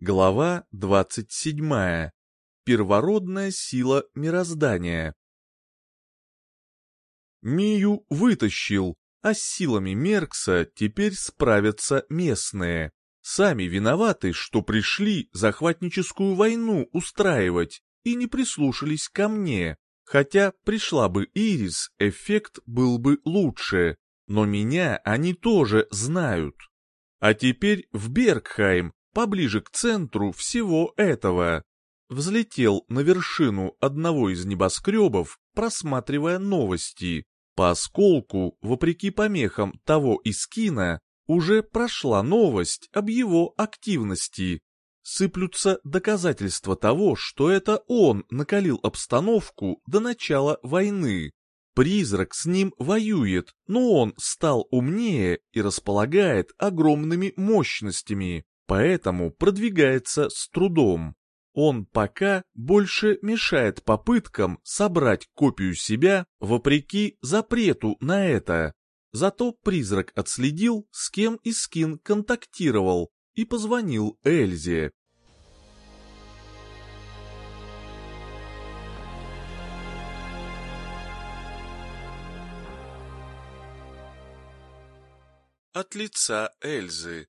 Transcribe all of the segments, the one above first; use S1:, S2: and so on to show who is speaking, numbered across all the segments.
S1: Глава 27. Первородная сила мироздания. Мию вытащил, а с силами Меркса теперь справятся местные. Сами виноваты, что пришли захватническую войну устраивать и не прислушались ко мне. Хотя пришла бы Ирис, эффект был бы лучше. Но меня они тоже знают. А теперь в Бергхайм поближе к центру всего этого. Взлетел на вершину одного из небоскребов, просматривая новости. По осколку, вопреки помехам того искина, уже прошла новость об его активности. Сыплются доказательства того, что это он накалил обстановку до начала войны. Призрак с ним воюет, но он стал умнее и располагает огромными мощностями поэтому продвигается с трудом. Он пока больше мешает попыткам собрать копию себя вопреки запрету на это. Зато призрак отследил, с кем Искин контактировал, и позвонил Эльзе. От лица Эльзы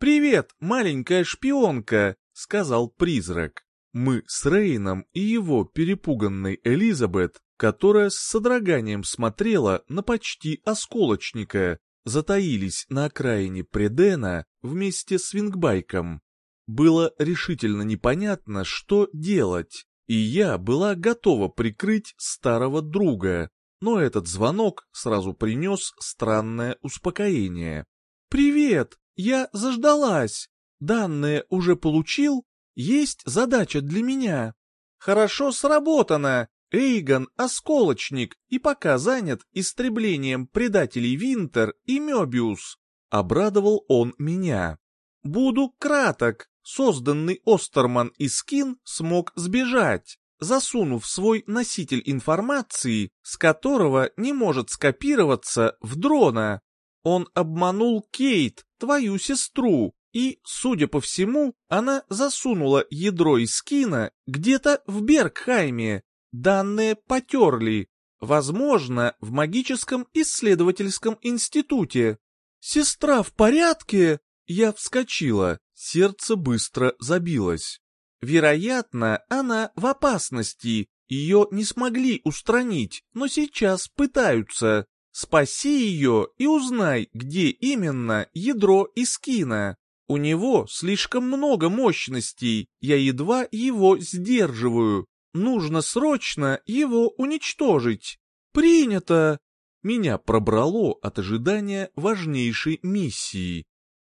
S1: «Привет, маленькая шпионка!» — сказал призрак. Мы с Рейном и его перепуганной Элизабет, которая с содроганием смотрела на почти осколочника, затаились на окраине Предена вместе с Вингбайком. Было решительно непонятно, что делать, и я была готова прикрыть старого друга, но этот звонок сразу принес странное успокоение. «Привет!» Я заждалась. Данные уже получил? Есть задача для меня. Хорошо сработано. Эйгон — осколочник и пока занят истреблением предателей Винтер и Мёбиус. Обрадовал он меня. Буду краток. Созданный Остерман и Скин смог сбежать, засунув свой носитель информации, с которого не может скопироваться в дрона. Он обманул Кейт, твою сестру, и, судя по всему, она засунула ядро из скина где-то в Бергхайме. Данные потерли. Возможно, в магическом исследовательском институте. «Сестра в порядке?» Я вскочила, сердце быстро забилось. Вероятно, она в опасности, ее не смогли устранить, но сейчас пытаются. Спаси ее и узнай, где именно ядро Искина. У него слишком много мощностей, я едва его сдерживаю. Нужно срочно его уничтожить. Принято. Меня пробрало от ожидания важнейшей миссии.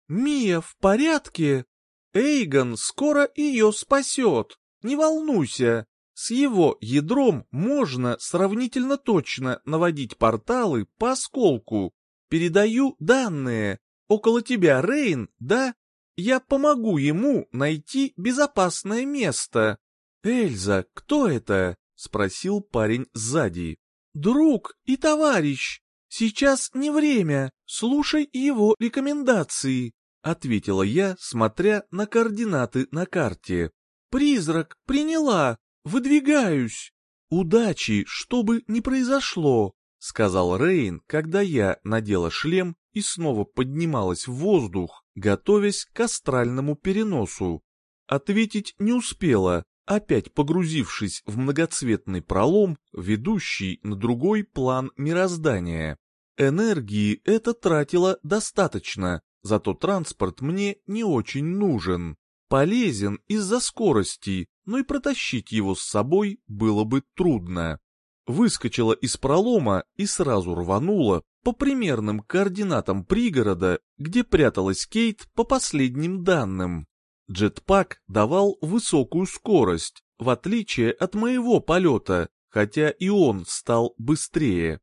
S1: Мия в порядке? Эйгон скоро ее спасет. Не волнуйся, с его ядром можно сравнительно точно наводить порталы по осколку. Передаю данные. Около тебя Рейн, да? Я помогу ему найти безопасное место. Эльза, кто это? Спросил парень сзади. Друг и товарищ. Сейчас не время. Слушай его рекомендации. Ответила я, смотря на координаты на карте. Призрак приняла, Выдвигаюсь! Удачи, что бы ни произошло!» — сказал Рейн, когда я надела шлем и снова поднималась в воздух, готовясь к астральному переносу. Ответить не успела, опять погрузившись в многоцветный пролом, ведущий на другой план мироздания. Энергии это тратило достаточно, зато транспорт мне не очень нужен. Полезен из-за скорости, но и протащить его с собой было бы трудно. Выскочила из пролома и сразу рванула по примерным координатам пригорода, где пряталась Кейт по последним данным. Джетпак давал высокую скорость, в отличие от моего полета, хотя и он стал быстрее.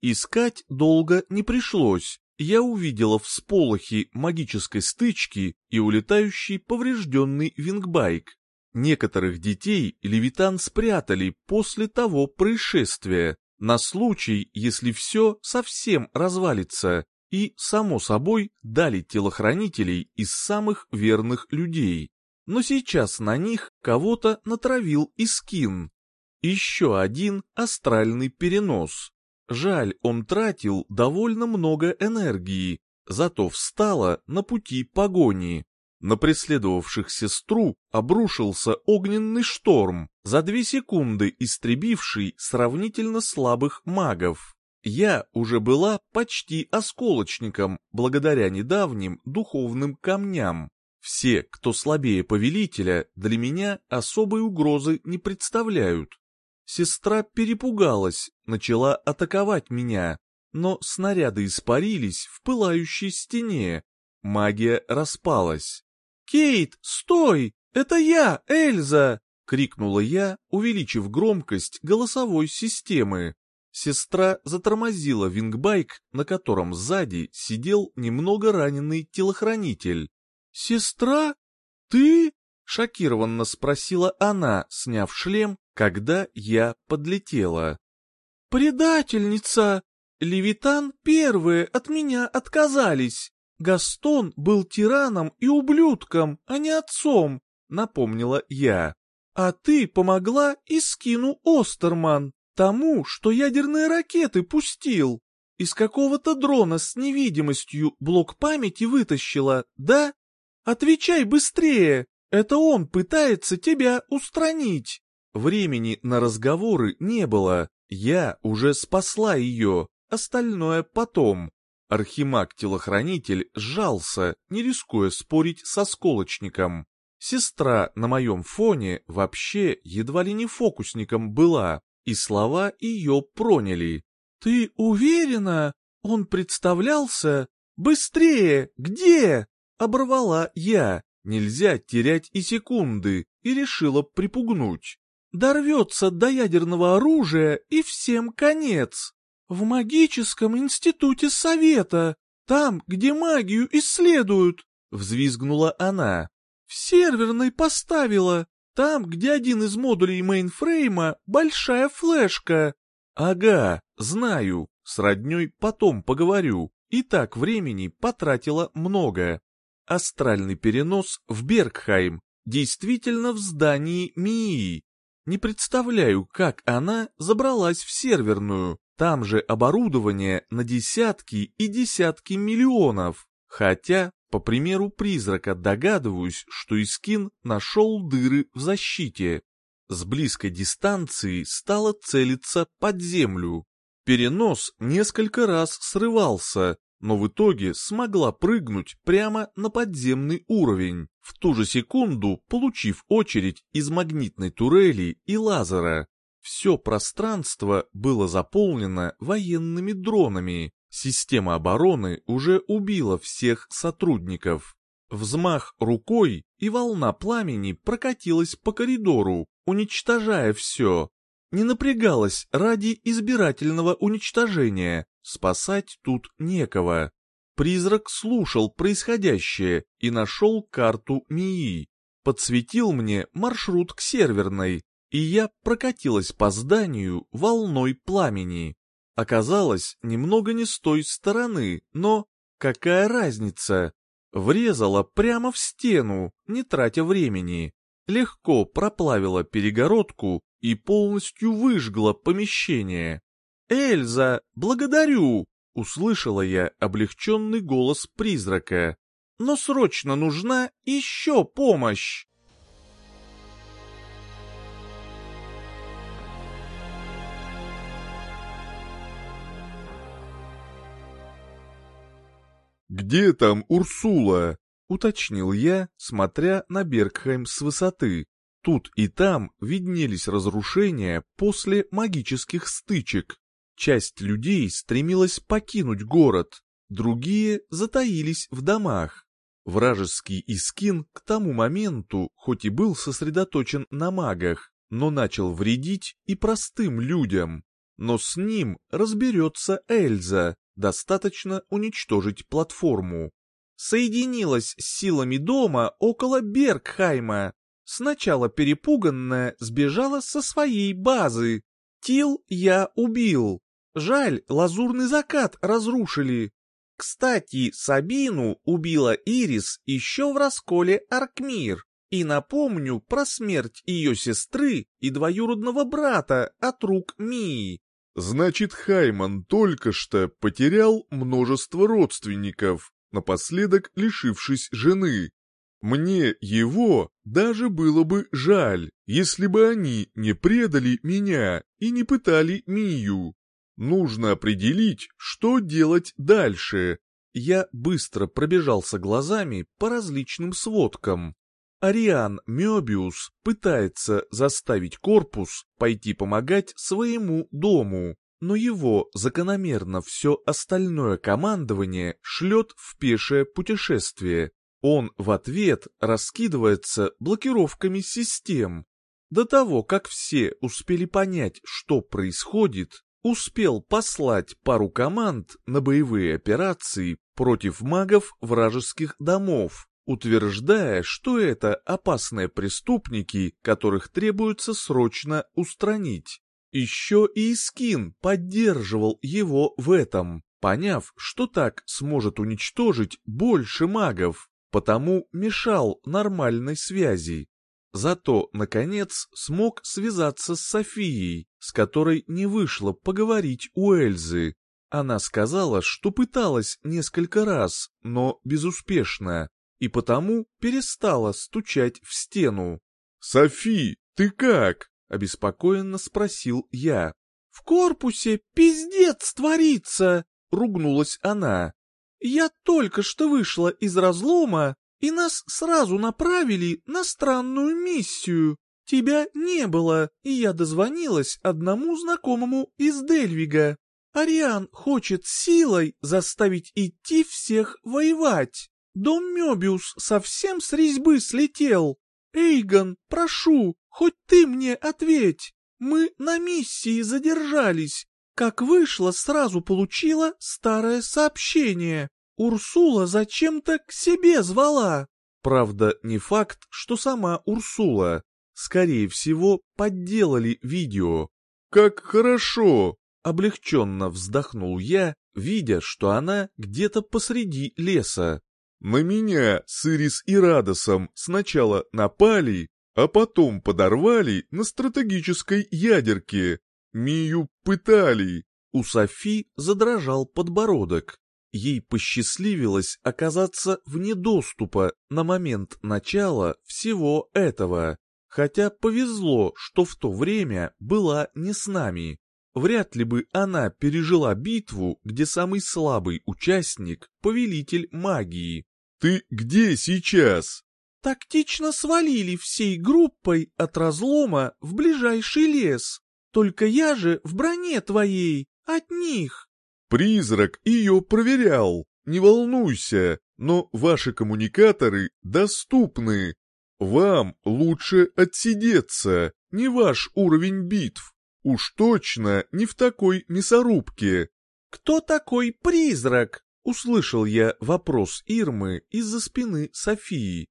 S1: Искать долго не пришлось, я увидела всполохи магической стычки и улетающий поврежденный вингбайк. Некоторых детей Левитан спрятали после того происшествия, на случай, если все совсем развалится, и, само собой, дали телохранителей из самых верных людей. но сейчас на них кого-то натравил и скин. Еще один астральный перенос. Жаль, он тратил довольно много энергии, зато встала на пути погони. На преследовавших сестру обрушился огненный шторм, за две секунды истребивший сравнительно слабых магов. Я уже была почти осколочником благодаря недавним духовным камням. Все, кто слабее повелителя, для меня особой угрозы не представляют. Сестра перепугалась, начала атаковать меня, но снаряды испарились в пылающей стене. Магия распалась. «Кейт, стой! Это я, Эльза!» — крикнула я, увеличив громкость голосовой системы. Сестра затормозила вингбайк, на котором сзади сидел немного раненый телохранитель. «Сестра? Ты?» — шокированно спросила она, сняв шлем, когда я подлетела. «Предательница! Левитан первые от меня отказались!» Гастон был тираном и ублюдком, а не отцом, напомнила я. А ты помогла и скину Остерман, тому, что ядерные ракеты пустил. Из какого-то дрона с невидимостью блок памяти вытащила, да? Отвечай быстрее, это он пытается тебя устранить. Времени на разговоры не было, я уже спасла ее, остальное потом. Архимаг-телохранитель сжался, не рискуя спорить со сколочником. Сестра на моем фоне вообще едва ли не фокусником была, и слова ее проняли. «Ты уверена? Он представлялся? Быстрее! Где?» Оборвала я. Нельзя терять и секунды, и решила припугнуть. Дорвется до ядерного оружия, и всем конец. «В магическом институте совета, там, где магию исследуют», — взвизгнула она. «В серверной поставила, там, где один из модулей мейнфрейма — большая флешка». «Ага, знаю, с родней потом поговорю, и так времени потратила много». Астральный перенос в Бергхайм, действительно в здании МИИ. Не представляю, как она забралась в серверную, там же оборудование на десятки и десятки миллионов. Хотя, по примеру призрака, догадываюсь, что Искин нашел дыры в защите. С близкой дистанции стало целиться под землю. Перенос несколько раз срывался, но в итоге смогла прыгнуть прямо на подземный уровень, в ту же секунду получив очередь из магнитной турели и лазера. Все пространство было заполнено военными дронами. Система обороны уже убила всех сотрудников. Взмах рукой, и волна пламени прокатилась по коридору, уничтожая все. Не напрягалась ради избирательного уничтожения, спасать тут некого. Призрак слушал происходящее и нашел карту МИИ. Подсветил мне маршрут к серверной, и я прокатилась по зданию волной пламени. Оказалось, немного не с той стороны, но какая разница? Врезала прямо в стену, не тратя времени. Легко проплавила перегородку и полностью выжгла помещение. «Эльза, благодарю!» — услышала я облегченный голос призрака. «Но срочно нужна еще помощь!»
S2: «Где там Урсула?» — уточнил я, смотря на Бергхайм с высоты. Тут и там виднелись разрушения после магических стычек. Часть людей стремилась покинуть город, другие затаились в домах. Вражеский Искин к тому моменту, хоть и был сосредоточен на магах, но начал вредить и простым людям. Но с ним разберется Эльза, достаточно уничтожить платформу. Соединилась с силами дома около Бергхайма. Сначала перепуганная сбежала со своей базы. Тил я убил. Жаль, лазурный закат разрушили. Кстати, Сабину убила Ирис еще в расколе Аркмир.
S1: И напомню про смерть ее сестры и двоюродного брата от рук Мии.
S2: Значит, Хайман только что потерял множество родственников, напоследок лишившись жены. Мне его даже было бы жаль, если бы они не предали меня и не пытали Мию. Нужно определить, что делать дальше.
S1: Я быстро пробежался глазами по различным сводкам. Ариан Мёбиус пытается заставить корпус пойти помогать своему дому, но его закономерно все остальное командование шлет в пешее путешествие. Он в ответ раскидывается блокировками систем. До того, как все успели понять, что происходит, успел послать пару команд на боевые операции против магов вражеских домов, утверждая, что это опасные преступники, которых требуется срочно устранить. Еще и Искин поддерживал его в этом, поняв, что так сможет уничтожить больше магов потому мешал нормальной связи. Зато, наконец, смог связаться с Софией, с которой не вышло поговорить у Эльзы. Она сказала, что пыталась несколько раз, но безуспешно, и потому перестала стучать в стену.
S2: «Софи, ты как?»
S1: — обеспокоенно спросил я. «В корпусе пиздец творится!» — ругнулась она. Я только что вышла из разлома, и нас сразу направили на странную миссию. Тебя не было, и я дозвонилась одному знакомому из Дельвига. Ариан хочет силой заставить идти всех воевать. Дом Мёбиус совсем с резьбы слетел. Эйгон, прошу, хоть ты мне ответь. Мы на миссии задержались, как вышло, сразу получила старое сообщение. Урсула зачем-то к себе звала. Правда, не факт, что сама Урсула. Скорее всего, подделали видео.
S2: «Как хорошо!»
S1: — облегченно вздохнул я, видя, что она где-то посреди леса.
S2: «На меня с Ирис и Радосом сначала напали, а потом подорвали на стратегической ядерке. Мию пытали.
S1: У Софи задрожал подбородок. Ей посчастливилось оказаться вне доступа на момент начала всего этого. Хотя повезло, что в то время была не с нами. Вряд ли бы она пережила битву, где самый слабый участник — повелитель магии.
S2: «Ты где сейчас?»
S1: «Тактично свалили всей группой от разлома в ближайший лес», только я же в броне твоей, от них.
S2: Призрак ее проверял, не волнуйся, но ваши коммуникаторы доступны. Вам лучше отсидеться, не ваш уровень битв. Уж точно не в такой мясорубке.
S1: «Кто такой призрак?» — услышал я вопрос Ирмы из-за спины Софии.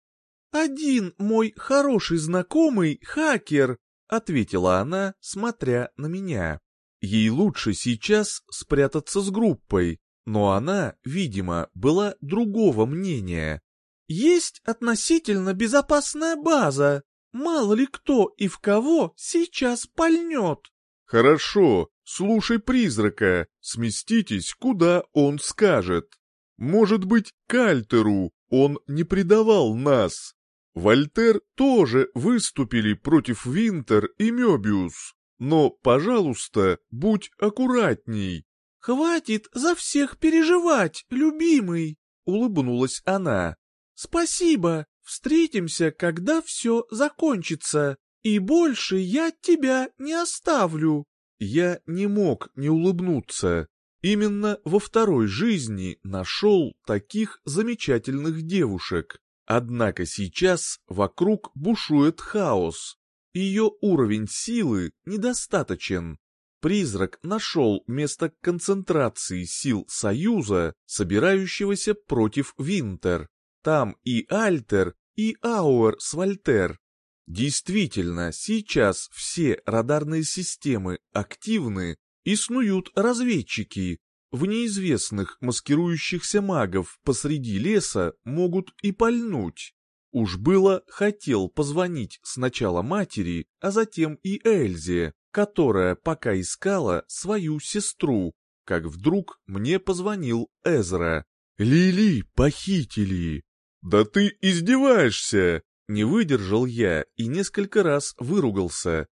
S1: «Один мой хороший знакомый хакер ответила она, смотря на меня. Ей лучше сейчас спрятаться с группой, но она, видимо, была другого мнения. Есть относительно безопасная база. Мало ли кто и в кого сейчас пальнет.
S2: Хорошо, слушай призрака, сместитесь, куда он скажет. Может быть, Кальтеру, он не предавал нас. Вольтер тоже выступили против Винтер и Мёбиус, но, пожалуйста, будь аккуратней.
S1: «Хватит за всех переживать, любимый!» — улыбнулась она. «Спасибо, встретимся, когда все закончится, и больше я тебя не оставлю». Я не мог не улыбнуться. Именно во второй жизни нашел таких замечательных девушек. Однако сейчас вокруг бушует хаос. Ее уровень силы недостаточен. Призрак нашел место концентрации сил Союза, собирающегося против Винтер. Там и Альтер, и Ауэр с Вольтер. Действительно, сейчас все радарные системы активны и снуют разведчики, в неизвестных маскирующихся магов посреди леса могут и пальнуть. Уж было хотел позвонить сначала матери, а затем и Эльзе, которая пока искала свою сестру, как вдруг мне позвонил Эзра. «Лили похитили!» «Да ты издеваешься!» Не выдержал я и несколько раз выругался.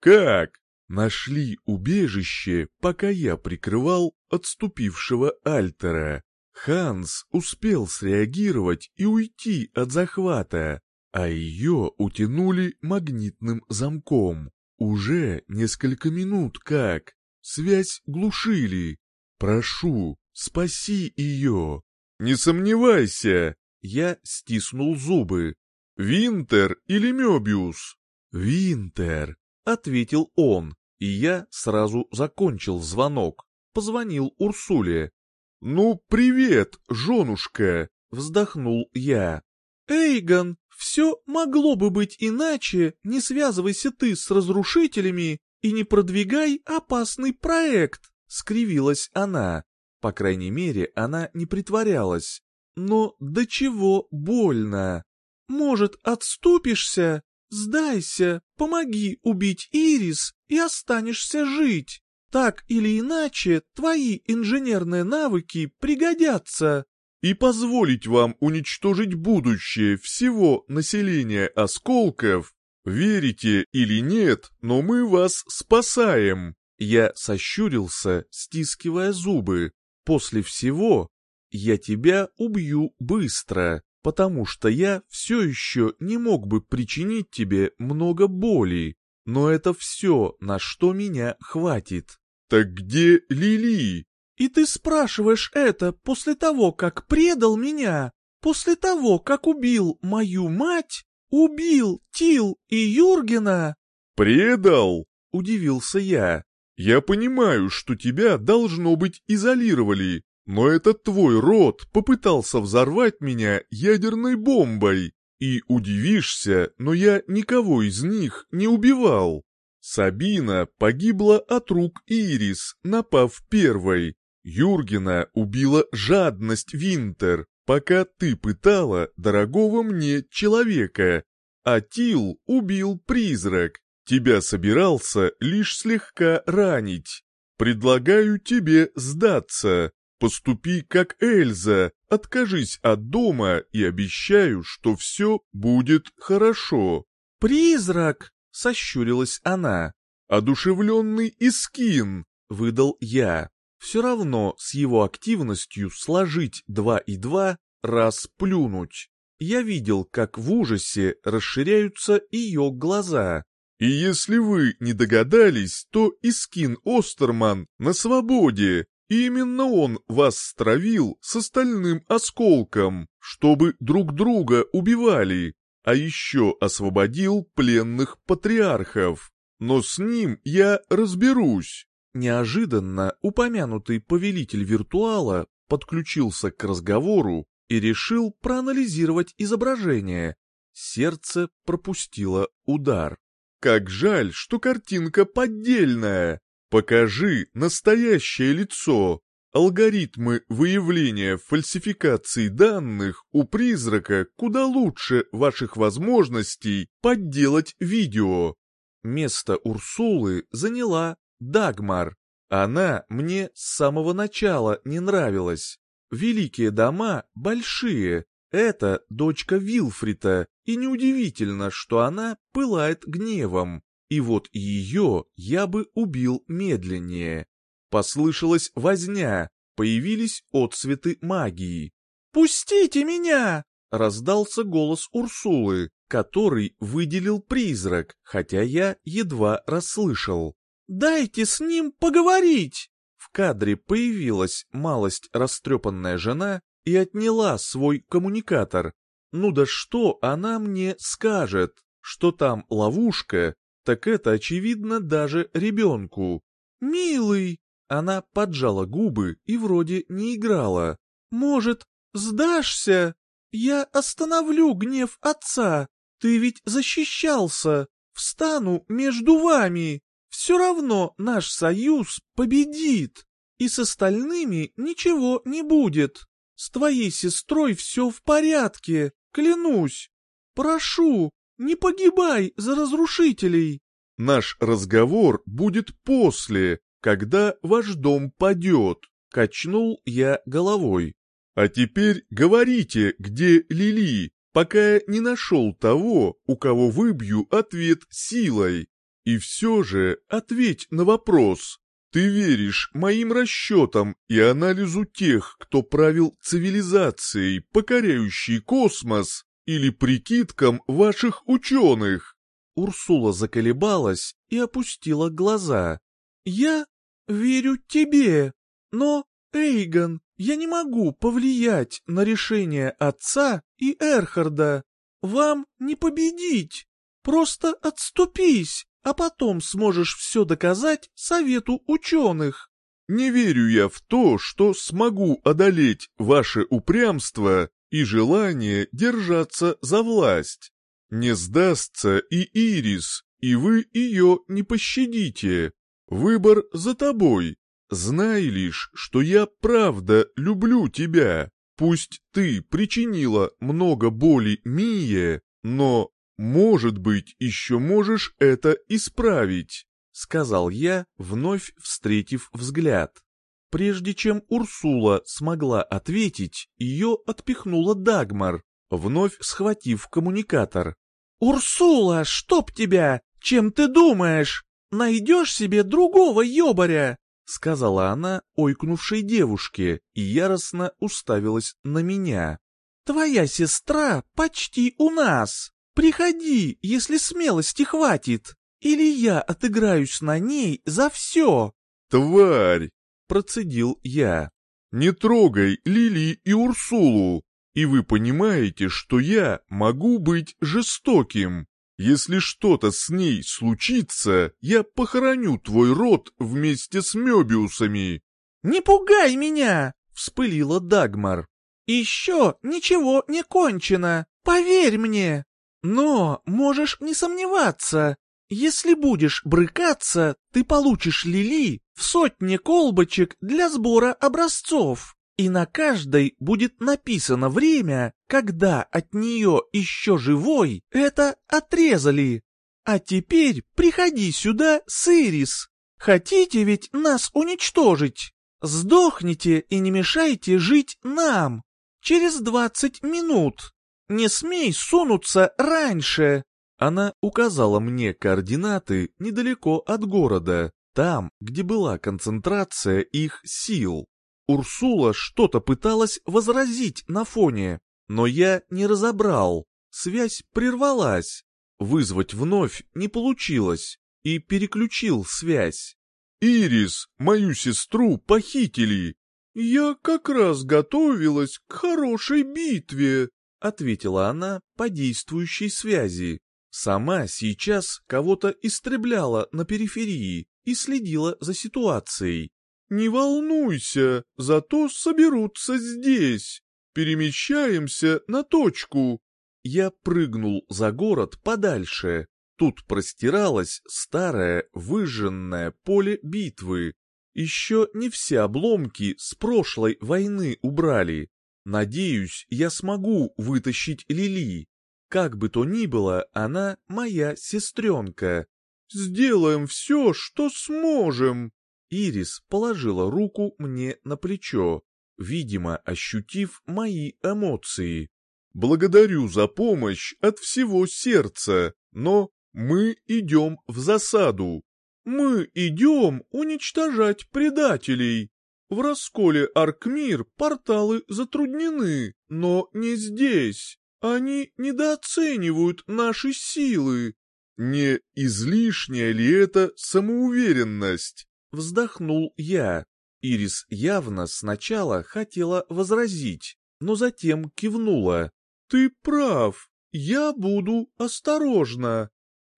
S1: «Как?» Нашли убежище, пока я прикрывал отступившего Альтера. Ханс успел среагировать и уйти от захвата, а ее утянули магнитным замком. Уже несколько минут как. Связь глушили. Прошу, спаси ее. Не сомневайся. Я стиснул зубы. Винтер или Мёбиус? Винтер, ответил он, и я сразу закончил звонок. Позвонил Урсуле. «Ну, привет, женушка!» — вздохнул я. «Эйгон, все могло бы быть иначе, не связывайся ты с разрушителями и не продвигай опасный проект», — скривилась она. По крайней мере, она не притворялась. Но до чего больно. Может, отступишься? Сдайся, помоги убить Ирис и останешься жить. Так или иначе, твои инженерные навыки пригодятся. И позволить вам уничтожить будущее всего населения осколков, верите или нет, но мы вас спасаем. Я сощурился, стискивая зубы. После всего я тебя убью быстро, потому что я все еще не мог бы причинить тебе много боли но это все, на что меня хватит. Так где Лили? И ты спрашиваешь это после того, как предал меня, после того, как убил мою мать, убил Тил и Юргена? Предал? Удивился я. Я понимаю, что тебя, должно быть, изолировали, но этот твой род попытался взорвать меня ядерной бомбой. И удивишься, но я никого из них не убивал. Сабина погибла от рук Ирис, напав первой. Юргена убила жадность Винтер, пока ты пытала дорогого мне человека. А Тил убил призрак. Тебя собирался лишь слегка ранить. Предлагаю тебе сдаться. Поступи как Эльза, откажись от дома и обещаю, что все будет хорошо». «Призрак!» — сощурилась она. «Одушевленный Искин!» — выдал я. Все равно с его активностью сложить два и два, раз плюнуть. Я видел, как в ужасе расширяются ее глаза. И если вы не догадались, то Искин Остерман на свободе, именно он вас стравил с остальным осколком, чтобы друг друга убивали, а еще освободил пленных патриархов. Но с ним я разберусь. Неожиданно упомянутый повелитель виртуала подключился к разговору и решил проанализировать изображение. Сердце пропустило удар. Как жаль, что картинка поддельная. Покажи настоящее лицо. Алгоритмы выявления фальсификации данных у призрака куда лучше ваших возможностей подделать видео. Место Урсулы заняла Дагмар. Она мне с самого начала не нравилась. Великие дома большие. Это дочка Вилфрита, и неудивительно, что она пылает гневом. И вот ее я бы убил медленнее. Послышалась возня, появились отцветы магии. «Пустите меня!» — раздался голос Урсулы, который выделил призрак, хотя я едва расслышал. «Дайте с ним поговорить!» В кадре появилась малость растрепанная жена и отняла свой коммуникатор. Ну да что она мне скажет? Что там ловушка так это очевидно даже ребенку. «Милый!» Она поджала губы и вроде не играла. «Может, сдашься? Я остановлю гнев отца. Ты ведь защищался. Встану между вами. Все равно наш союз победит. И с остальными ничего не будет. С твоей сестрой все в порядке, клянусь. прошу, не погибай за разрушителей.
S2: Наш разговор будет после, когда ваш дом падет, качнул я головой. А теперь говорите, где Лили, пока я не нашел того, у кого выбью ответ силой. И все же ответь на вопрос. Ты веришь моим расчетам и анализу тех, кто правил цивилизацией, покоряющей космос, или прикидкам ваших ученых?»
S1: Урсула заколебалась и опустила глаза. «Я верю тебе, но, Эйгон, я не могу повлиять на решение отца и Эрхарда. Вам не победить. Просто отступись, а потом сможешь все доказать совету ученых.
S2: Не верю я в то, что смогу одолеть ваше упрямство и желание держаться за власть. Не сдастся и Ирис, и вы ее не пощадите. Выбор за тобой. Знай лишь, что я правда люблю тебя. Пусть ты причинила много боли Мие, но, может быть, еще можешь это исправить», — сказал я, вновь встретив взгляд. Прежде чем Урсула смогла ответить, ее отпихнула Дагмар, вновь схватив коммуникатор. «Урсула, чтоб тебя! Чем ты думаешь? Найдешь себе другого ёбаря!» сказала она ойкнувшей девушке и яростно уставилась на меня. «Твоя сестра почти у нас. Приходи, если смелости хватит, или я отыграюсь на ней за все». «Тварь!» — процедил я. «Не трогай Лили и Урсулу, и вы понимаете, что я могу быть жестоким. Если что-то с ней случится, я похороню твой род вместе с Мёбиусами».
S1: «Не пугай меня!» — вспылила Дагмар. «Еще ничего не кончено, поверь мне. Но можешь не сомневаться, если будешь брыкаться, ты получишь Лили в сотне колбочек для сбора образцов, и на каждой будет написано время, когда от нее еще живой это отрезали. А теперь приходи сюда с Ирис. Хотите ведь нас уничтожить? Сдохните и не мешайте жить нам. Через двадцать минут. Не смей сунуться раньше. Она указала мне координаты недалеко от города, там, где была концентрация их сил. Урсула что-то пыталась возразить на фоне, но я не разобрал. Связь прервалась. Вызвать вновь не получилось, и переключил связь.
S2: «Ирис, мою сестру похитили!» «Я как раз готовилась к хорошей битве», — ответила она по действующей связи.
S1: Сама сейчас кого-то истребляла на периферии и следила за ситуацией.
S2: «Не волнуйся, зато соберутся здесь. Перемещаемся на точку».
S1: Я прыгнул за город подальше. Тут простиралось старое выжженное поле битвы. Еще не все обломки с прошлой войны убрали. Надеюсь, я смогу вытащить Лили. Как бы то ни было, она моя сестренка.
S2: Сделаем все, что сможем.
S1: Ирис положила руку мне на плечо, видимо, ощутив мои эмоции.
S2: Благодарю за помощь от всего сердца, но мы идем в засаду. Мы идем уничтожать предателей. В расколе Аркмир порталы затруднены, но не здесь. Они недооценивают наши силы. Не излишняя ли это самоуверенность?
S1: Вздохнул я. Ирис явно сначала хотела возразить, но затем кивнула.
S2: «Ты прав, я буду осторожна».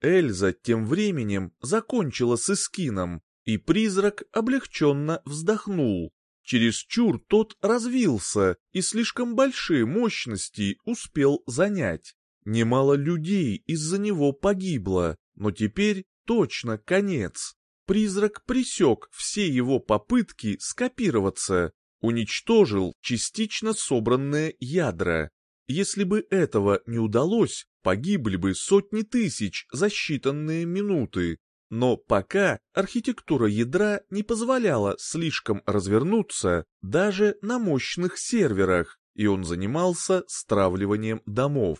S1: Эльза тем временем закончила с Искином, и призрак облегченно вздохнул. Чересчур тот развился и слишком большие мощности успел занять. Немало людей из-за него погибло, но теперь точно конец. Призрак пресек все его попытки скопироваться, уничтожил частично собранные ядра. Если бы этого не удалось,
S2: погибли бы сотни тысяч за считанные минуты. Но пока архитектура ядра не позволяла слишком развернуться даже на мощных серверах, и он занимался стравливанием домов.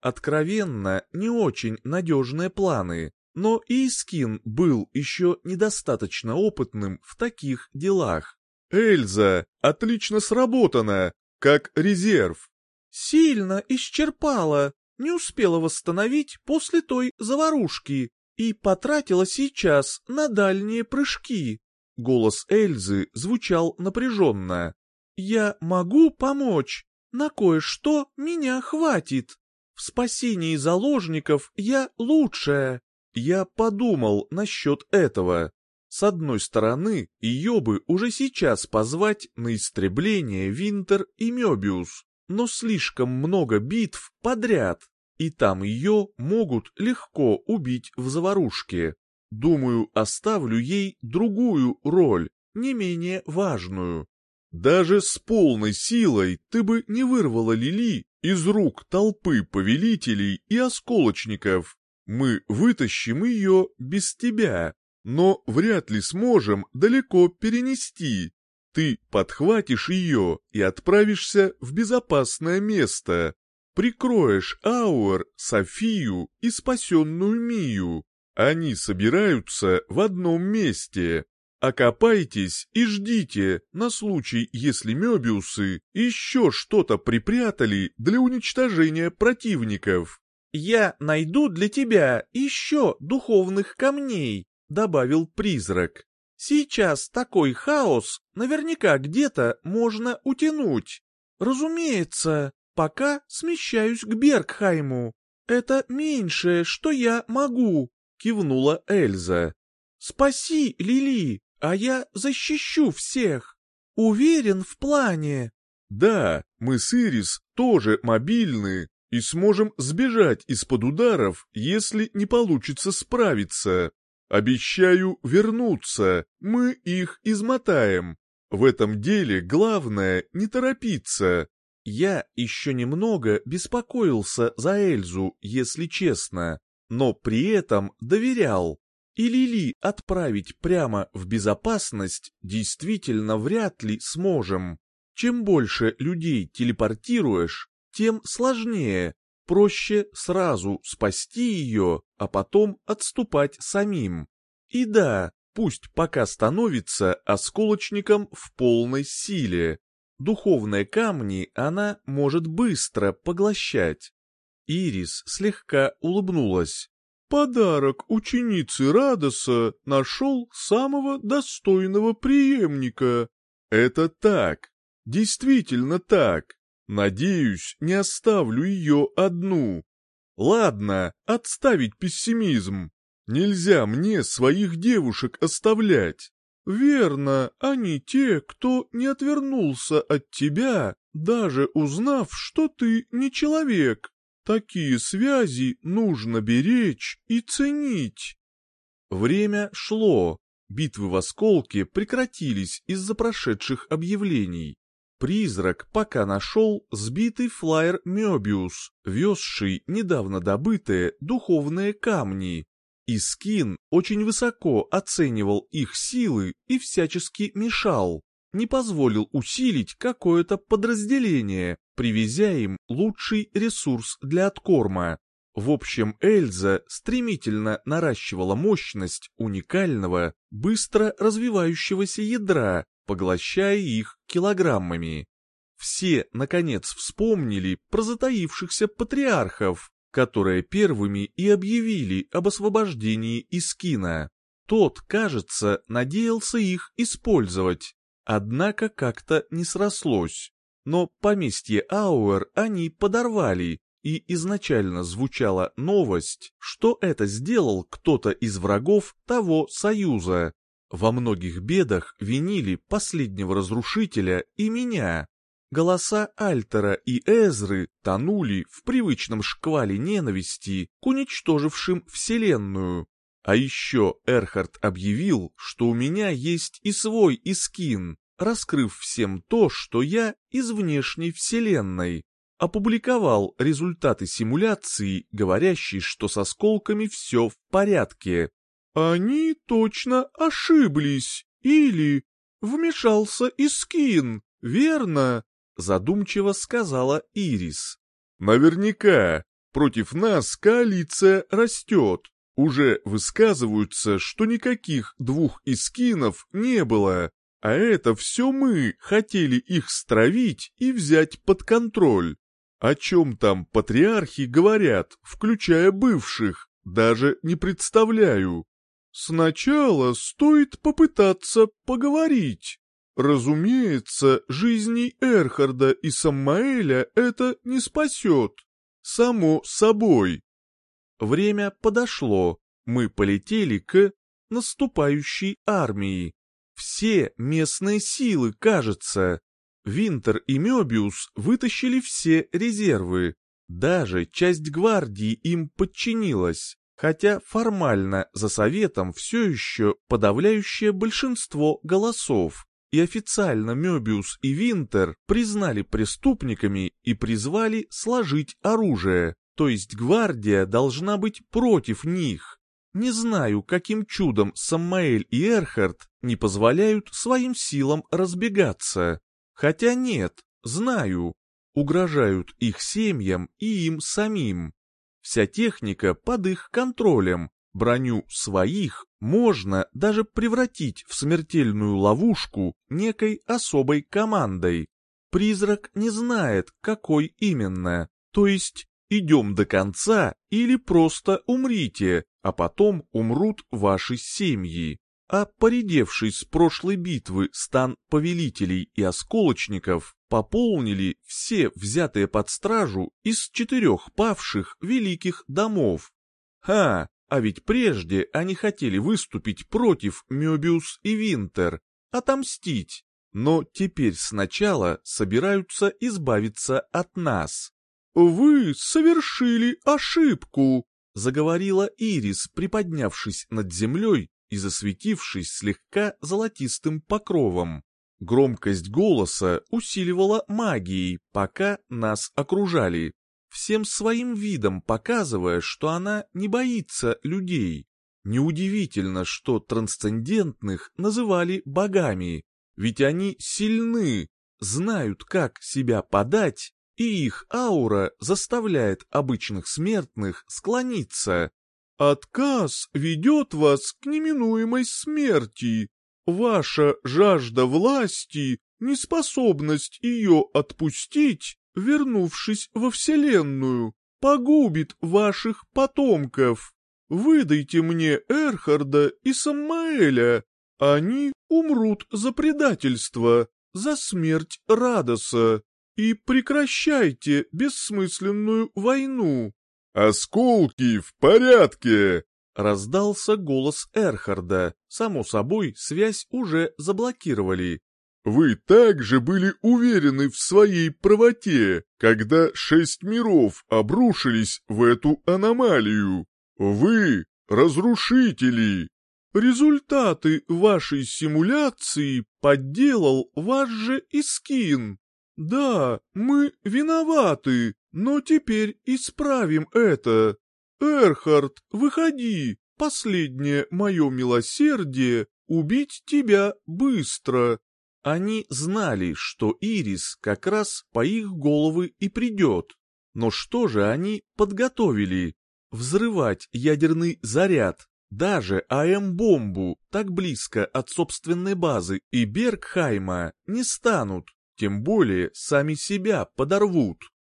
S2: Откровенно, не очень надежные планы, но и Искин был еще недостаточно опытным в таких делах. «Эльза, отлично сработано, как резерв!»
S3: «Сильно исчерпала, не успела восстановить после той заварушки и потратила сейчас на дальние прыжки».
S2: Голос Эльзы звучал напряженно.
S3: «Я могу помочь, на кое-что меня хватит. В спасении заложников я лучшая».
S2: Я подумал насчет этого. С одной стороны, ее бы уже сейчас позвать на истребление Винтер и Мёбиус, но слишком много битв подряд, и там ее могут легко убить в заварушке. Думаю, оставлю ей другую роль, не менее важную. Даже с полной силой ты бы не вырвала Лили из рук толпы повелителей и осколочников. Мы вытащим ее без тебя, но вряд ли сможем далеко перенести. Ты подхватишь ее и отправишься в безопасное место. Прикроешь Ауэр, Софию и спасенную Мию. Они собираются в одном месте. Окопайтесь и ждите на случай, если Мёбиусы еще что-то припрятали для уничтожения противников.
S3: «Я найду для тебя еще духовных камней», — добавил призрак. «Сейчас такой хаос наверняка где-то можно утянуть. Разумеется, пока смещаюсь к Бергхайму. Это меньшее, что я могу», — кивнула Эльза. «Спаси, Лили, а я защищу всех. Уверен в плане».
S2: «Да, мы с Ирис тоже мобильны, и сможем сбежать из-под ударов, если не получится справиться. Обещаю вернуться, мы их измотаем. В этом деле главное не торопиться. Я еще немного беспокоился за Эльзу, если честно, но при этом доверял. И Лили отправить прямо в безопасность действительно вряд ли сможем. Чем больше людей телепортируешь, тем сложнее, проще сразу спасти ее, а потом отступать самим. И да, пусть пока становится осколочником в полной силе. Духовные камни она может быстро поглощать. Ирис слегка улыбнулась. Подарок ученицы Радоса нашел самого достойного преемника. Это так, действительно так. Надеюсь, не оставлю ее одну. Ладно, отставить пессимизм. Нельзя мне своих девушек оставлять. Верно, они те, кто не отвернулся от тебя, даже узнав, что ты не человек. Такие связи нужно беречь и ценить. Время шло. Битвы в осколке прекратились из-за прошедших объявлений. Призрак пока нашел сбитый флайер Мёбиус, везший недавно добытые духовные камни. И Скин очень высоко оценивал их силы и всячески мешал, не позволил усилить какое-то подразделение, привезя им лучший ресурс для откорма. В общем, Эльза стремительно наращивала мощность уникального, быстро развивающегося ядра, поглощая их килограммами. Все, наконец, вспомнили про затаившихся патриархов, которые первыми и объявили об освобождении Искина. Тот, кажется, надеялся их использовать, однако как-то не срослось. Но поместье Ауэр они подорвали, и изначально звучала новость, что это сделал кто-то из врагов того союза, во многих бедах винили последнего разрушителя и меня. Голоса Альтера и Эзры тонули в привычном шквале ненависти к уничтожившим Вселенную. А еще Эрхард объявил, что у меня есть и свой Искин, раскрыв всем то, что я из внешней Вселенной.
S1: опубликовал результаты симуляции, говорящие, что с осколками все в порядке.
S3: Они точно ошиблись, или вмешался Искин, верно?
S1: Задумчиво сказала Ирис.
S2: Наверняка, против нас коалиция растет. Уже высказываются, что никаких двух искинов не было, а это все мы хотели их стравить и взять под контроль. О чем там патриархи говорят, включая бывших, даже не представляю.
S3: Сначала стоит попытаться поговорить. Разумеется, жизни Эрхарда и Саммаэля это не спасет. Само собой.
S1: Время подошло, мы полетели к наступающей армии. Все местные силы, кажется. Винтер и Мёбиус вытащили все резервы. Даже часть гвардии им подчинилась, хотя формально за советом все еще подавляющее большинство голосов, и официально Мёбиус и Винтер признали преступниками и призвали сложить оружие, то есть гвардия должна быть против них. Не знаю, каким чудом Саммаэль и Эрхард не позволяют своим силам разбегаться. Хотя нет, знаю, угрожают их семьям и им самим. Вся техника под их контролем, броню своих можно даже превратить в смертельную ловушку некой особой командой. Призрак не знает, какой именно, то есть идем до конца или просто умрите, а потом умрут ваши семьи а поредевший с прошлой битвы стан повелителей и осколочников пополнили все взятые под стражу из четырех павших великих домов. Ха, а ведь прежде они хотели выступить против Мёбиус и Винтер, отомстить, но теперь сначала собираются избавиться от нас.
S3: «Вы совершили ошибку», —
S1: заговорила Ирис, приподнявшись над землей и засветившись слегка золотистым покровом. Громкость голоса усиливала магией, пока нас окружали, всем своим видом показывая, что она не боится людей. Неудивительно, что трансцендентных называли богами, ведь они сильны, знают, как себя подать, и их аура заставляет обычных смертных склониться,
S3: Отказ ведет вас к неминуемой смерти. Ваша жажда власти, неспособность ее отпустить, вернувшись во Вселенную, погубит ваших потомков. Выдайте мне Эрхарда и Саммаэля. Они умрут за предательство, за смерть Радоса. И прекращайте бессмысленную войну.
S2: «Осколки в порядке!»
S1: Раздался голос Эрхарда. Само собой, связь уже заблокировали.
S2: «Вы также были уверены в своей правоте, когда шесть миров обрушились в эту аномалию. Вы — разрушители!»
S3: «Результаты вашей симуляции подделал ваш же Искин. Да, мы виноваты, но теперь исправим это. Эрхард, выходи, последнее мое милосердие — убить тебя быстро.
S1: Они знали, что Ирис как раз по их головы и придет. Но что же они подготовили? Взрывать ядерный заряд, даже АМ-бомбу, так близко от собственной базы и Бергхайма, не станут, тем более сами себя подорвут.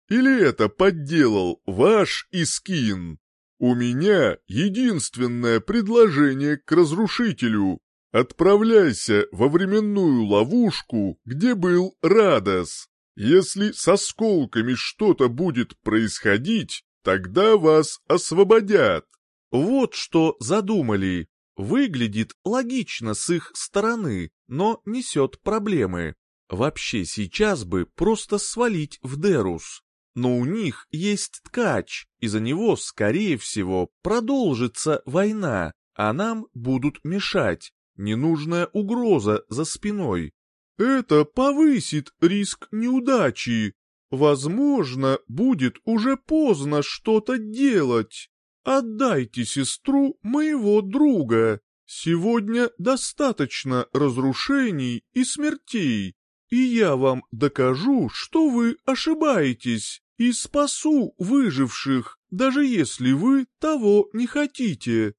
S2: Или это подделал ваш Искин? У меня единственное предложение к разрушителю. Отправляйся во временную ловушку, где был Радос. Если с осколками что-то будет происходить, тогда вас освободят.
S1: Вот что задумали. Выглядит логично с их стороны, но несет проблемы. Вообще сейчас бы просто свалить в Дерус но у них есть ткач, и за него, скорее всего, продолжится война, а нам будут мешать. Ненужная угроза за спиной.
S3: Это повысит риск неудачи.
S2: Возможно, будет уже поздно что-то делать. Отдайте сестру моего друга. Сегодня достаточно разрушений и смертей, и я вам докажу, что вы ошибаетесь, и спасу выживших, даже если вы того не хотите.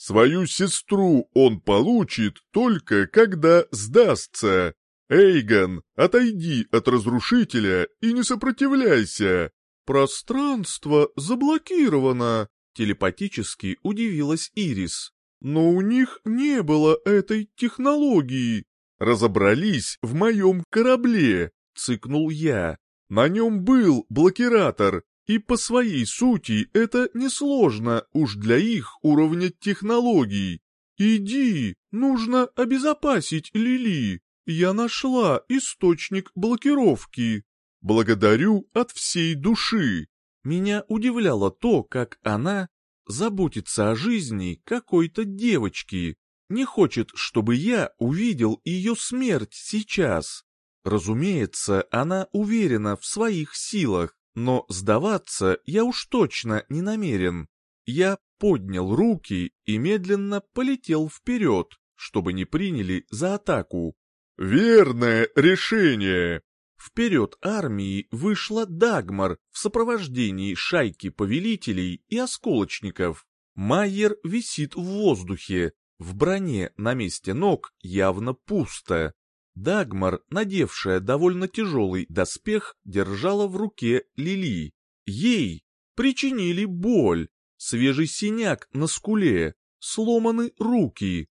S2: Свою сестру он получит только когда сдастся. Эйгон, отойди от разрушителя и не сопротивляйся. Пространство заблокировано, телепатически удивилась Ирис. Но у них не было этой технологии. Разобрались в моем корабле, цыкнул я. На нем был блокиратор, и по своей сути это несложно уж для их уровня технологий. Иди, нужно обезопасить Лили. Я нашла источник блокировки. Благодарю от всей души. Меня удивляло то, как она заботится о жизни какой-то девочки. Не хочет, чтобы я увидел ее смерть сейчас. Разумеется, она уверена в своих силах, но сдаваться я уж точно не намерен. Я поднял руки и медленно полетел вперед, чтобы не приняли за атаку. «Верное решение!» Вперед армии вышла Дагмар в сопровождении шайки повелителей и осколочников. Майер висит в воздухе, в броне на месте ног явно пусто. Дагмар, надевшая довольно тяжелый доспех, держала в руке Лили. Ей причинили боль, свежий синяк на скуле, сломаны руки.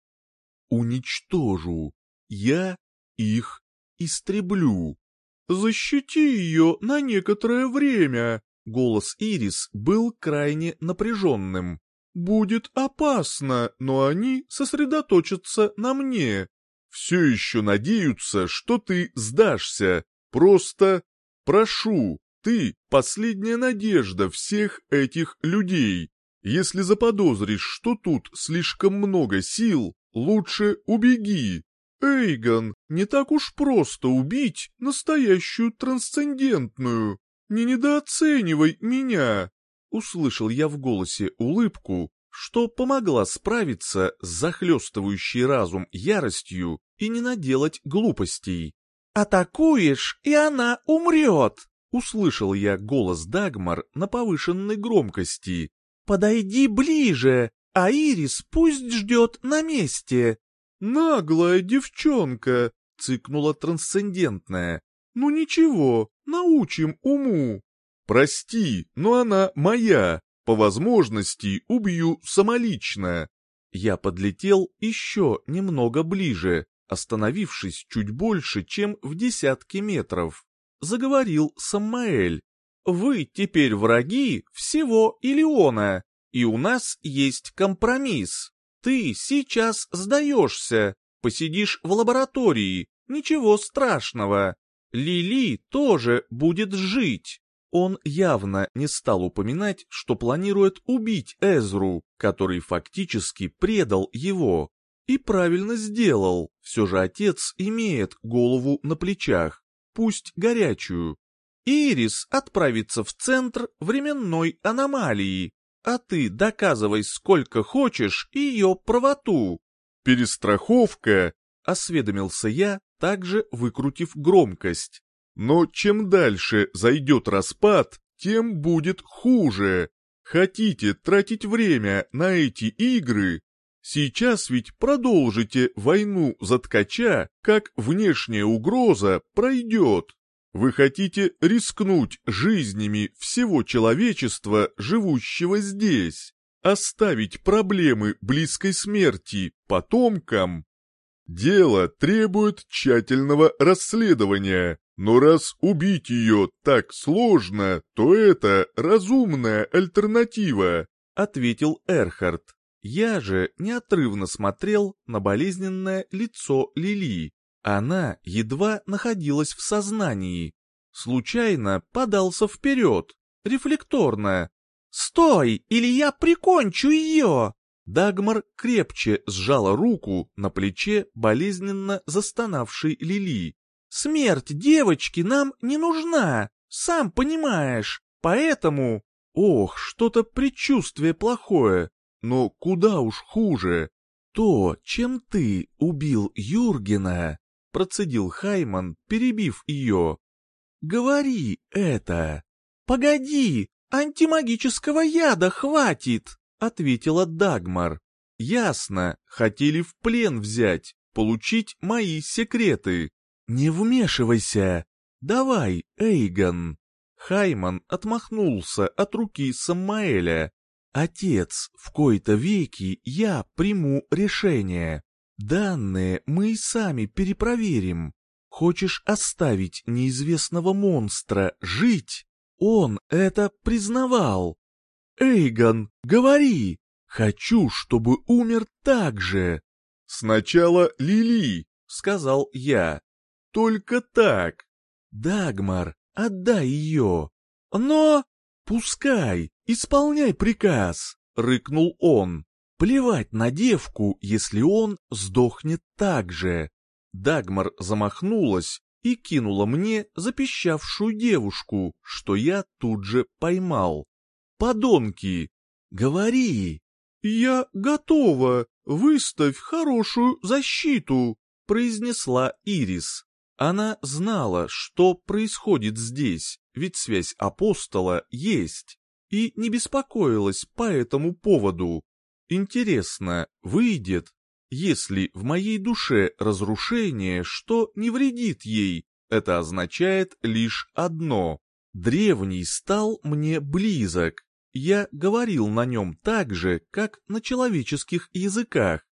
S2: Уничтожу. Я их истреблю. Защити ее на некоторое время. Голос Ирис был крайне напряженным. Будет опасно, но они сосредоточатся на мне все еще надеются, что ты сдашься. Просто прошу, ты — последняя надежда всех этих людей. Если заподозришь, что тут слишком много сил, лучше убеги. Эйгон, не так уж просто убить настоящую трансцендентную. Не недооценивай меня. Услышал я в голосе улыбку, что помогла справиться с захлестывающей разум яростью и не наделать глупостей. «Атакуешь, и она умрет!» — услышал я голос Дагмар на повышенной громкости. «Подойди ближе, а Ирис пусть ждет на месте!» «Наглая девчонка!» — цыкнула трансцендентная. «Ну ничего, научим уму!» «Прости, но она моя!» По возможности убью самолично. Я подлетел еще немного ближе, остановившись чуть больше, чем в десятки метров. Заговорил Самаэль. «Вы теперь враги всего Илиона, и у нас есть компромисс. Ты сейчас сдаешься, посидишь в лаборатории, ничего страшного. Лили тоже будет жить. Он явно не стал упоминать, что планирует убить Эзру, который фактически предал его. И правильно сделал, все же отец имеет голову на плечах, пусть горячую. Ирис отправится в центр временной аномалии, а ты доказывай сколько хочешь ее правоту. Перестраховка, осведомился я, также выкрутив громкость. Но чем дальше зайдет распад, тем будет хуже. Хотите тратить время на эти игры? Сейчас ведь продолжите войну за ткача, как внешняя угроза пройдет. Вы хотите рискнуть жизнями всего человечества, живущего здесь, оставить проблемы близкой смерти потомкам? Дело требует тщательного расследования, но раз убить ее так сложно, то это разумная альтернатива», — ответил Эрхард. Я же неотрывно смотрел на болезненное лицо Лили. Она едва находилась в сознании. Случайно подался вперед, рефлекторно. «Стой, или я прикончу ее!» Дагмар крепче сжала руку на плече болезненно застонавшей Лили. Смерть девочки нам не нужна.
S3: Сам понимаешь, поэтому...
S2: Ох, что-то предчувствие плохое, но куда уж хуже. То, чем ты убил Юргена, процедил Хайман, перебив ее. Говори это.
S3: Погоди, антимагического яда хватит, ответила Дагмар.
S2: Ясно, хотели в плен взять, получить мои секреты. Не вмешивайся. Давай, Эйгон. Хайман отмахнулся от руки Самаэля. Отец, в кои-то веки я приму решение. Данные мы и сами перепроверим. Хочешь оставить неизвестного монстра жить? Он это признавал. Эйгон, говори. Хочу, чтобы умер так же. Сначала Лили, сказал я. Только так. Дагмар, отдай ее. Но... Пускай, исполняй приказ, рыкнул он. Плевать на девку, если он сдохнет так же. Дагмар замахнулась и кинула мне запищавшую девушку, что я тут же поймал. «Подонки! Говори!» «Я готова! Выставь хорошую защиту!» — произнесла Ирис. Она знала, что происходит здесь, ведь связь апостола есть, и не беспокоилась по этому поводу. Интересно, выйдет, если в моей душе разрушение, что не вредит ей, это означает лишь одно. Древний стал мне близок. Я говорил на нем так же, как на человеческих языках.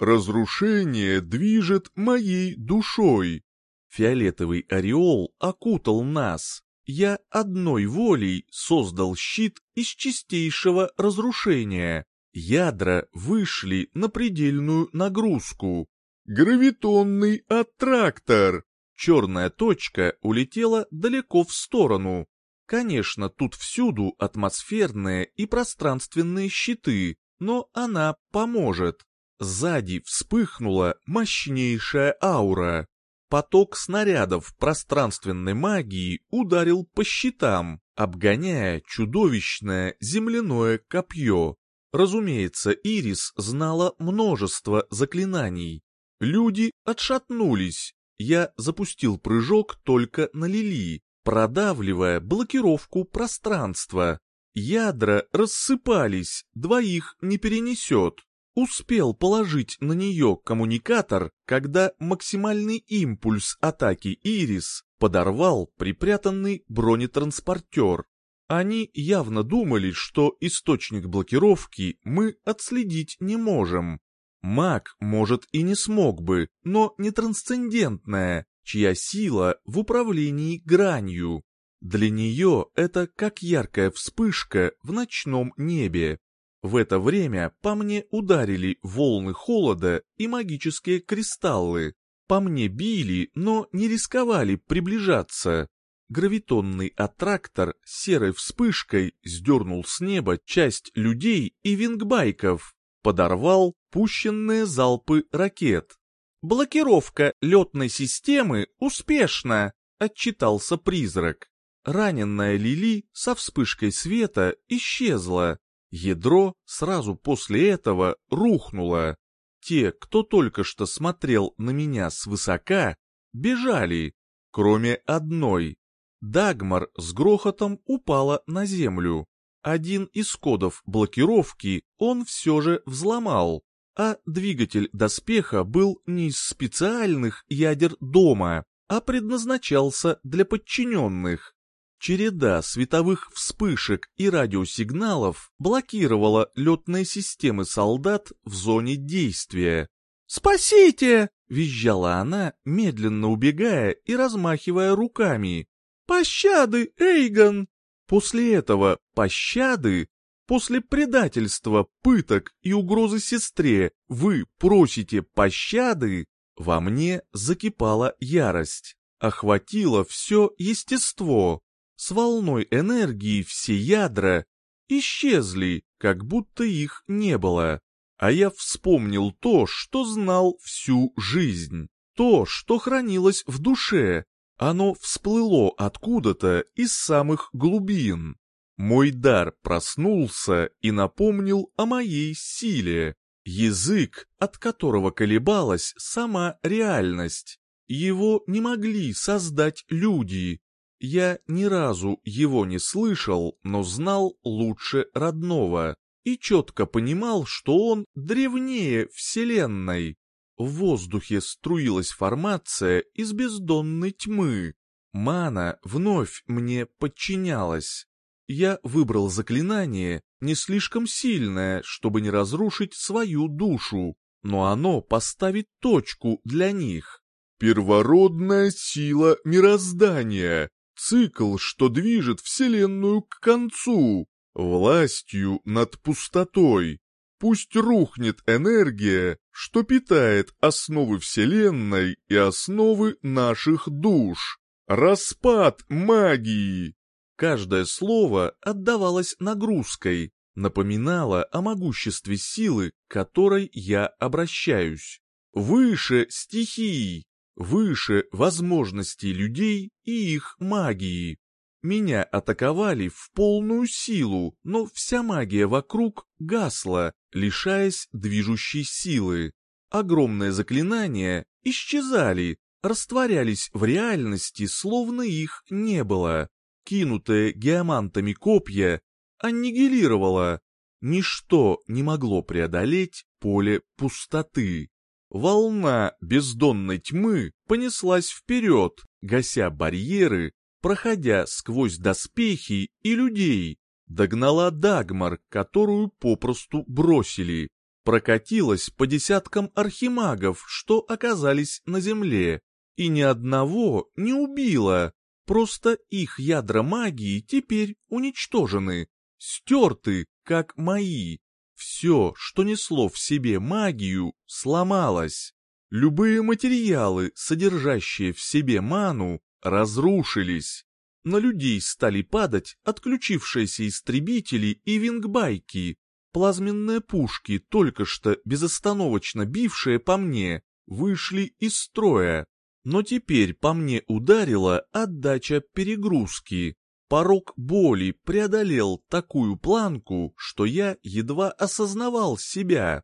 S2: Разрушение движет моей душой. Фиолетовый ореол окутал нас. Я одной волей создал щит из чистейшего разрушения. Ядра вышли на предельную нагрузку. Гравитонный аттрактор. Черная точка улетела далеко в сторону. Конечно, тут всюду атмосферные и пространственные щиты, но она поможет. Сзади вспыхнула мощнейшая аура. Поток снарядов пространственной магии ударил по щитам, обгоняя чудовищное земляное копье. Разумеется, Ирис знала множество заклинаний. Люди отшатнулись. Я запустил прыжок только на Лили, продавливая блокировку пространства. Ядра рассыпались, двоих не перенесет. Успел положить на нее коммуникатор, когда максимальный импульс атаки Ирис подорвал припрятанный бронетранспортер. Они явно думали, что источник блокировки мы отследить не можем. Маг, может, и не смог бы, но не трансцендентная, чья сила в управлении гранью. Для нее это как яркая вспышка в ночном небе. В это время по мне ударили волны холода и магические кристаллы. По мне били, но не рисковали приближаться. Гравитонный аттрактор серой вспышкой сдернул с неба часть людей и вингбайков, подорвал пущенные залпы ракет. «Блокировка летной системы успешна», — отчитался призрак. Раненная Лили со вспышкой света исчезла, Ядро сразу после этого рухнуло. Те, кто только что смотрел на меня свысока, бежали, кроме одной. Дагмар с грохотом упала на землю. Один из кодов блокировки он все же взломал, а двигатель доспеха был не из специальных ядер дома, а предназначался для подчиненных. Череда световых вспышек и радиосигналов блокировала летные системы солдат в зоне действия. «Спасите!» — визжала она, медленно убегая и размахивая руками. «Пощады, Эйгон!» После этого пощады, после предательства, пыток и угрозы сестре вы просите пощады, во мне закипала ярость, охватило все естество, с волной энергии все ядра исчезли, как будто их не было. А я вспомнил то, что знал всю жизнь, то, что хранилось в душе, Оно всплыло откуда-то из самых глубин. Мой дар проснулся и напомнил о моей силе. Язык, от которого колебалась сама реальность. Его не могли создать люди. Я ни разу его не слышал, но знал лучше родного и четко понимал, что он древнее Вселенной. В воздухе струилась формация из бездонной тьмы. Мана вновь мне подчинялась. Я выбрал заклинание, не слишком сильное, чтобы не разрушить свою душу, но оно поставит точку для них. Первородная сила мироздания, цикл, что движет Вселенную к концу, властью над пустотой. Пусть рухнет энергия, что питает основы Вселенной и основы наших душ. Распад магии. Каждое слово отдавалось нагрузкой, напоминало о могуществе силы, к которой я обращаюсь. Выше стихий, выше возможностей людей и их магии. Меня атаковали в полную силу, но вся магия вокруг гасла, лишаясь движущей силы. Огромные заклинания исчезали, растворялись в реальности, словно их не было кинутое геомантами копья, аннигилировало. Ничто не могло преодолеть поле пустоты. Волна бездонной тьмы понеслась вперед, гася барьеры, проходя сквозь доспехи и людей. Догнала Дагмар, которую попросту бросили. Прокатилась по десяткам архимагов, что оказались на земле, и ни одного не убила, Просто их ядра магии теперь уничтожены, стерты, как мои. Все, что несло в себе магию, сломалось. Любые материалы, содержащие в себе ману, разрушились. На людей стали падать отключившиеся истребители и вингбайки. Плазменные пушки, только что безостановочно бившие по мне, вышли из строя. Но теперь по мне ударила отдача перегрузки. Порог боли преодолел такую планку, что я едва осознавал себя.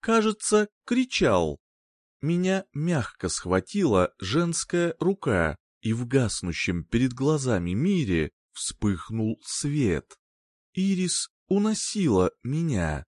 S2: Кажется, кричал. Меня мягко схватила женская рука, и в гаснущем перед глазами мире вспыхнул свет. Ирис уносила меня.